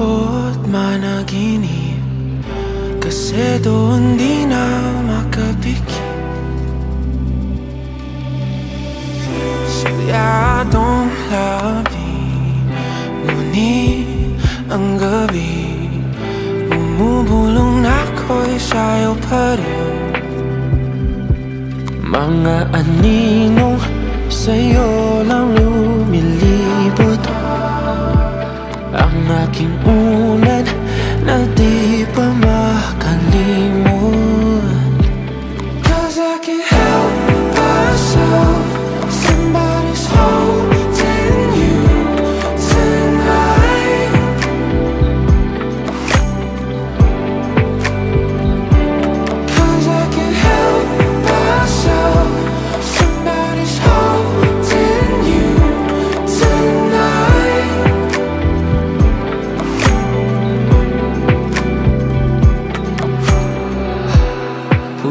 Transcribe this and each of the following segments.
Takot managinip Kasi doon di na makapikit Silyadong labi Ngunit ang gabi Bumubulong ako'y sayo pa rin. Mga aninong sa'yo lang lumilibot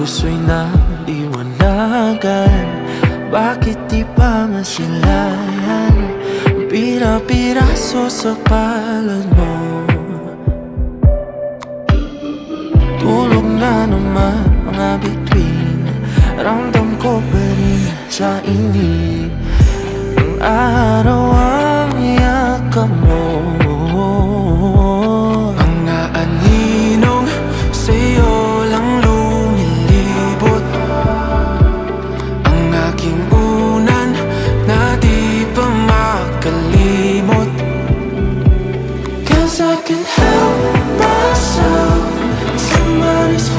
Puso'y naliwanagan Bakit di pa masilayan Pira-piraso sa palad mo. Tulog na naman mga bituin Ramdam ko pa rin sa inip Ang araw I can help myself. Somebody's